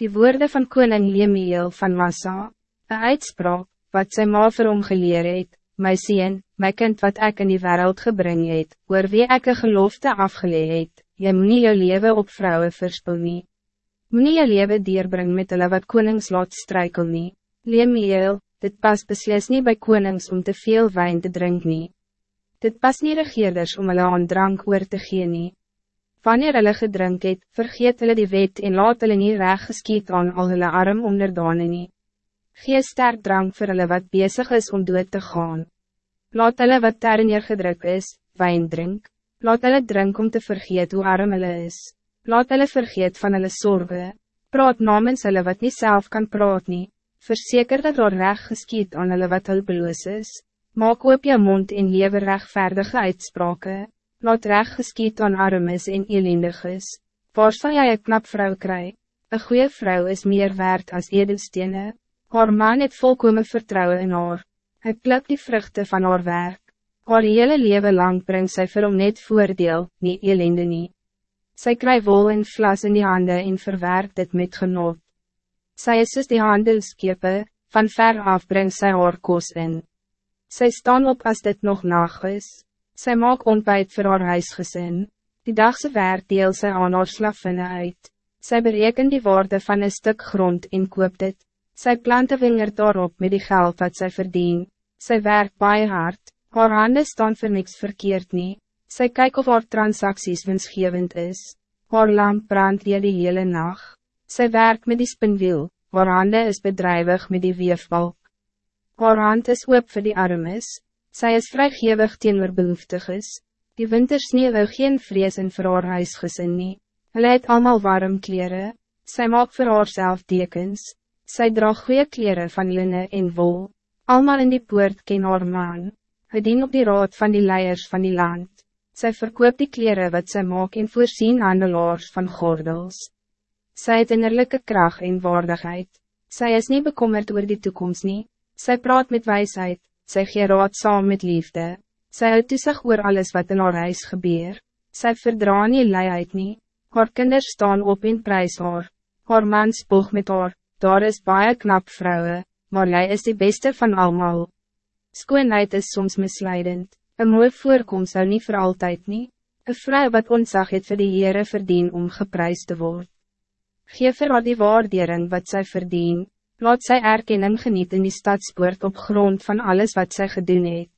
Die woorden van koning Lemiel van Massa, een uitspraak, wat sy ma vir hom geleer het, my sien, my kind wat ik in die wereld gebring het, oor wie ek een gelofte afgeleid het, jy moet nie jou leven op vrouwen verspil nie. Moet nie jou leven dierbring met hulle wat konings laat strijkel nie. Lemiel, dit pas beslis nie by konings om te veel wijn te drinken. nie. Dit pas nie regeerders om hulle aan drank oor te gee nie. Wanneer hulle gedrink het, vergeet hulle die wet en laat hulle nie reg geskiet aan al hulle arm onderdane nie. Gee sterk drank vir hulle wat bezig is om dood te gaan. Laat hulle wat ter neergedruk is, wijn drink. Laat hulle drink om te vergeet hoe arm hulle is. Laat hulle vergeet van hulle zorgen. Praat namens hulle wat niet zelf kan praat nie. Verzeker dat er reg geskiet aan hulle wat hulpeloos is. Maak op je mond en lewe rechtvaardige uitspraken. Laat recht geskiet aan armes en elendig is. Waar sal jy een knap vrouw kry? Een goede vrouw is meer waard als edelstenen. Haar man het volkomen vertrouwen in haar. Hij plukt die vruchten van haar werk. Haar hele leven lang brengt zij vir hom net voordeel, nie elende nie. Sy kry wol en vlas in die handen en verwerkt dit met genot. Sy is soos die handelskepe, van ver af brengt sy haar kos in. Sy staan op als dit nog nacht is. Zij maak ontbijt voor haar huisgezin. Die dagse werk deel sy aan haar slaffinne uit. Zij bereken die woorden van een stuk grond en koop dit. Zij plant een vinger daarop met die geld wat zij verdien. Zij werkt baie hard. Haar handen staan voor niks verkeerd nie. Zij kyk of haar transacties winsgevend is. Haar lamp brandt die die hele nacht. Zij werkt met die spinwiel. Haar handen is bedrijvig met die weefbalk. Haar hand is oop voor die armes. Zij is vrygewig teenoor behoeftig is. Die wintersneeuw wil geen vrees in vir haar huisgesin nie. Hulle het allemaal warm kleren. Zij maak vir haarself dekens. Zij draag goede kleren van linne en wol. Almal in die poort ken haar man. Hy dien op die raad van die leiers van die land. Zij verkoop die kleren wat zij maak en voorzien handelaars van gordels. Zij het innerlijke kracht en waardigheid. Zij is niet bekommerd oor die toekomst nie. Zij praat met wijsheid sy gee raad saam met liefde, sy hou toesig oor alles wat in haar huis gebeur, sy verdra nie leiheid nie, haar kinders staan op en prijs haar, haar man spoeg met haar, daar is baie knap vrouwen, maar jy is die beste van allemaal. Skoonheid is soms misleidend, een mooi voorkomst zou niet voor altijd nie, een vrou wat onzag het vir die Heere verdien om geprijsd te worden. Geef vir haar die waardering wat zij verdient. Laat zij erkenning geniet in die stadspoort op grond van alles wat zij gedoen het.